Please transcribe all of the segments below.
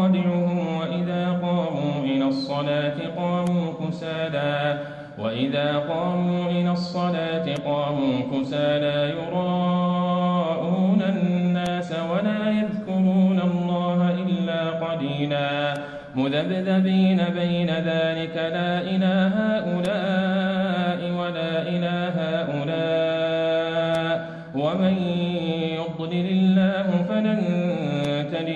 خادعهم وإذا قاموا إلى الصلاة قاموا كسالى وإذا قاموا إلى الصلاة قاموا كسالى يراءون الناس ولا يذكرون الله إلا قليلا. مذبذبين بين ذلك. لا إله هؤلاء ولا إله هؤلاء. ومن يضلل الله فلن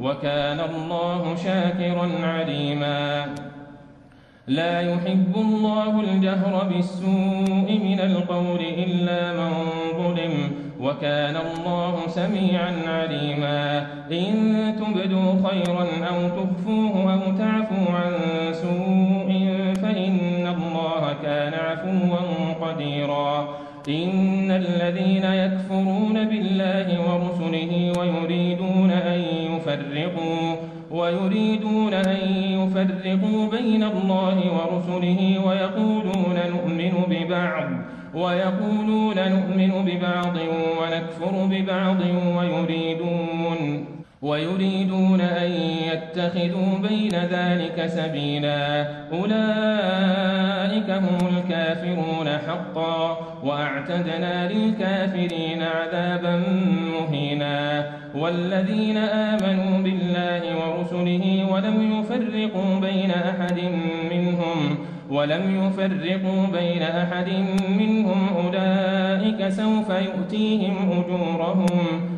وكان الله شاكرا عليما. لا يحب الله الجهر بالسوء من القول إلا من ظلم وكان الله سميعا عليما. إن تبدوا خيرا أو تخفوه أو تعفوا عن سوء فإن الله كان عفوا قديرا. إن الذين يكفرون بالله ورسله ويريدون أن يفرقوا ويريدون أن يفرقوا بين الله ورسله ويقولون نؤمن ببعض ويقولون نؤمن ببعض ونكفر ببعض ويريدون ويريدون أن يتخذوا بين ذلك سبيلا. أولئك هم الكافرون حقا وأعتدنا للكافرين عذابا مهينا. والذين آمنوا بالله ورسله ولم يفرقوا بين أحد منهم ولم يفرقوا بين أحد منهم أولئك سوف يؤتيهم أجورهم.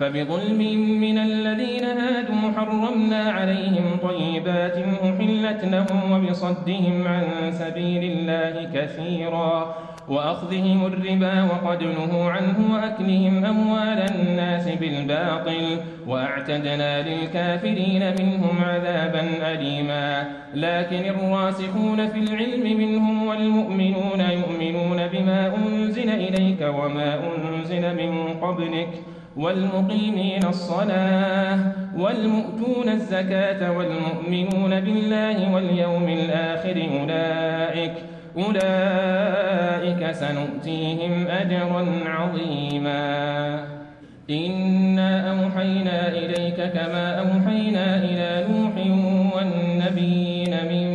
فبظلم من الذين هادوا حرمنا عليهم طيبات أحلت لهم وبصدهم عن سبيل الله كثيرا وأخذهم الربا وقد نهوا عنه وأكلهم أموال الناس بالباطل وأعتدنا للكافرين منهم عذابا أليما. لكن الراسخون في العلم منهم والمؤمنون يؤمنون بما أنزل إليك وما أنزل من قبلك والمقيمين الصلاة والمؤتون الزكاة والمؤمنون بالله واليوم الآخر أولئك أولئك سنؤتيهم أجرا عظيما. إنا أوحينا إليك كما أوحينا إلى نوح والنبيين من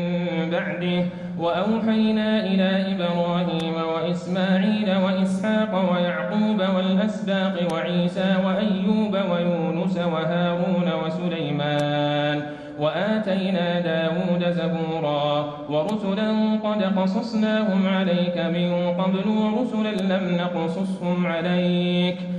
بعده وأوحينا إلى إبراهيم وإسماعيل وإسحاق ويعقوب والأسباق وعيسى وأيوب ويونس وهارون وسليمان وآتينا داود زبورا ورسلا قد قصصناهم عليك من قبل ورسلا لم نقصصهم عليك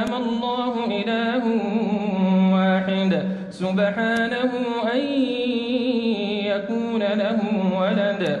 إنما الله إله واحد سبحانه أن يكون له ولد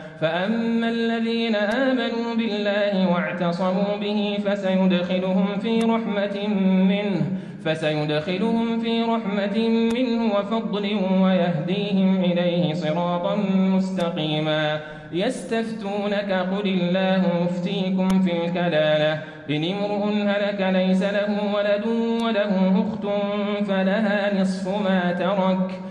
فأما الذين آمنوا بالله واعتصموا به فسيدخلهم في رحمة منه فسيدخلهم في رحمة منه وفضل ويهديهم إليه صراطا مستقيما يستفتونك قل الله مفتيكم في الكلالة إن امرؤ هلك ليس له ولد وله أخت فلها نصف ما ترك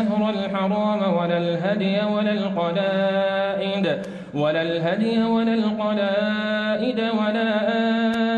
الشهر الحرام ولا الهدي ولا القلائد ولا الهدي ولا القلائد ولا آمين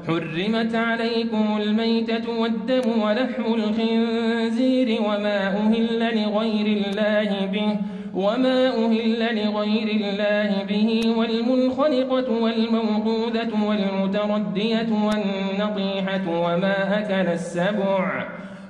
حرمت عليكم الميتة والدم ولحم الخنزير وما أهل لغير الله به وما أهل لغير الله به والمنخلقة والموقوذة والمتردية والنطيحة وما أكل السبع.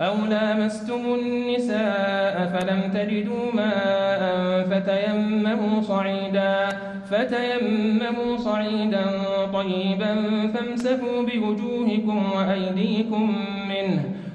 أو لامستم النساء فلم تجدوا ماء فتيمموا صعيدا فتيمموا صعيدا طيبا فامسحوا بوجوهكم وأيديكم منه.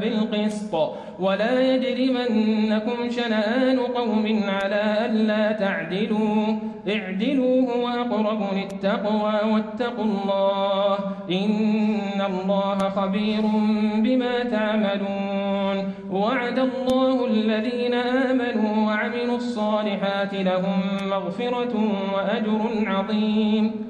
بالقسط ولا يجرمنكم شنآن قوم على ألا تعدلوا اعدلوا هو أقرب للتقوى واتقوا الله إن الله خبير بما تعملون. وعد الله الذين آمنوا وعملوا الصالحات لهم مغفرة وأجر عظيم.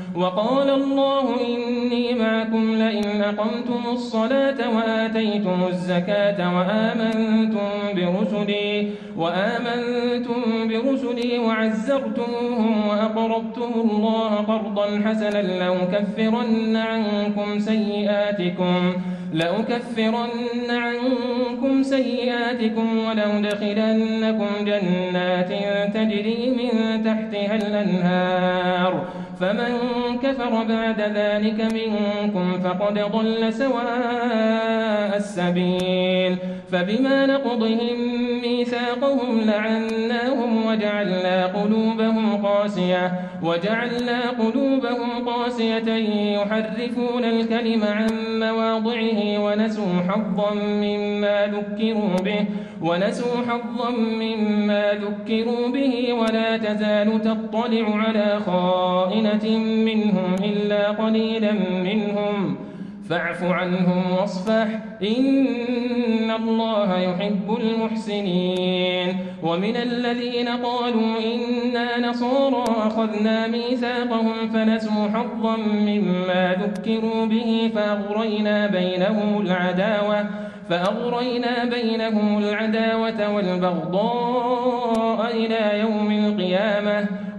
وقال الله إني معكم لئن أقمتم الصلاة وآتيتم الزكاة وآمنتم برسلي وآمنتم برسلي وعزرتموهم وأقرضتم الله قرضا حسنا لأكفرن عنكم سيئاتكم لأكفرن عنكم سيئاتكم ولأدخلنكم جنات تجري من تحتها الأنهار فمن كفر بعد ذلك منكم فقد ضل سواء السبيل. فبما نقضهم ميثاقهم لعناهم وجعلنا قلوبهم قاسية وجعلنا قلوبهم قاسية يحرفون الكلم عن مواضعه ونسوا حظا مما ذكروا به ونسوا حظا مما ذكروا به ولا تزال تطلع على خائنة منهم إلا قليلا منهم. فاعف عنهم واصفح إن الله يحب المحسنين. ومن الذين قالوا إنا نصارى أخذنا ميثاقهم فنسوا حظا مما ذكروا به فأغرينا بينهم العداوة فأغرينا بينهم العداوة والبغضاء إلى يوم القيامة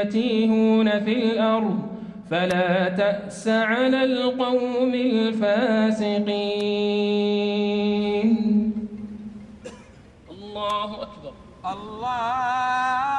يتيهون في الأرض فلا تأس على القوم الفاسقين. الله أكبر. الله